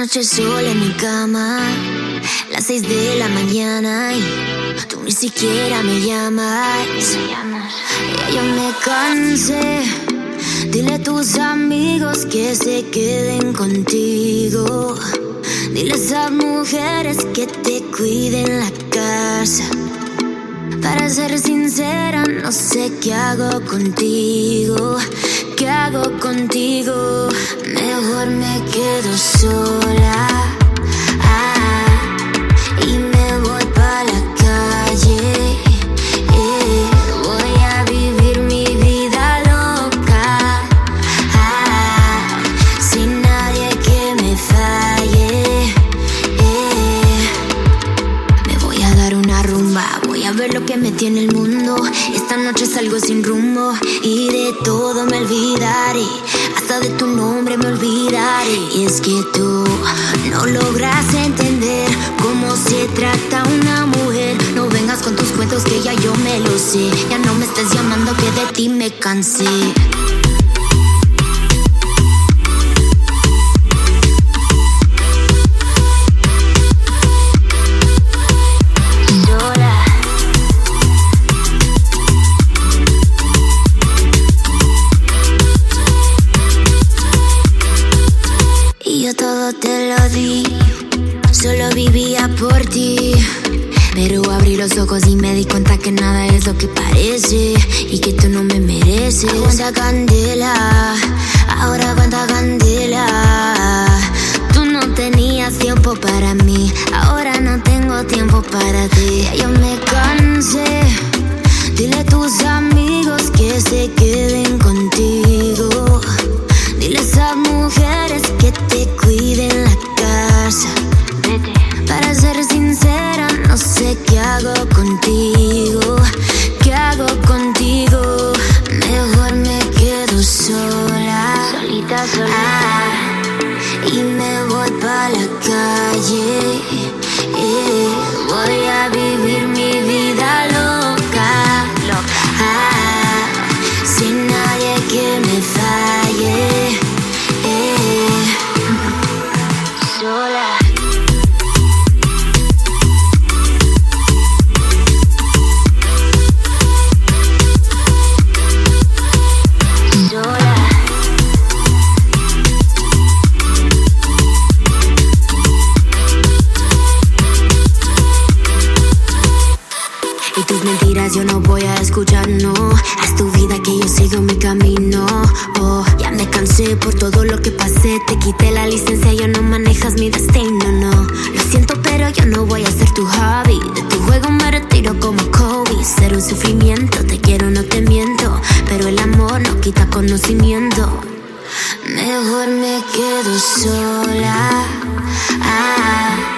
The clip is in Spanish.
noche sola en mi cama, las seis de la mañana y tú ni siquiera me llamas. Ya yo me cansé. Dile a tus amigos que se queden contigo. Dile a esas mujeres que te cuiden la casa. Para ser sincera, no sé qué hago contigo. ¿Qué hago contigo? Mejor me quedo sola. Salgo sin rumbo y de todo me olvidaré. Hasta de tu nombre me olvidaré. Y es que tú no logras entender cómo se trata una mujer. No vengas con tus cuentos que ya yo me lo sé. Ya no me estés llamando que de ti me cansé. Te lo di, solo vivía por ti. Pero abrí los ojos y me di cuenta que nada es lo que parece y que tú no me mereces. Aguanta candela, ahora aguanta candela. Tú no tenías tiempo para mí, ahora no tengo tiempo para ti. Ya yo me cansé. Dile a tus amigos que se queden contigo. Hago contigo. ¿Qué hago contigo? Mejor me quedo sola. Solita, solita. y me voy pa' la calle. Eh, voy a vivir mentiras yo no voy a escuchar, no. Haz tu vida que yo sigo mi camino. Oh, ya me cansé por todo lo que pasé. Te quité la licencia, ya no manejas mi destino, no. Lo siento, pero yo no voy a ser tu hobby. De tu juego me retiro como Kobe. Ser un sufrimiento, te quiero, no te miento. Pero el amor no quita conocimiento. Mejor me quedo sola. Ah,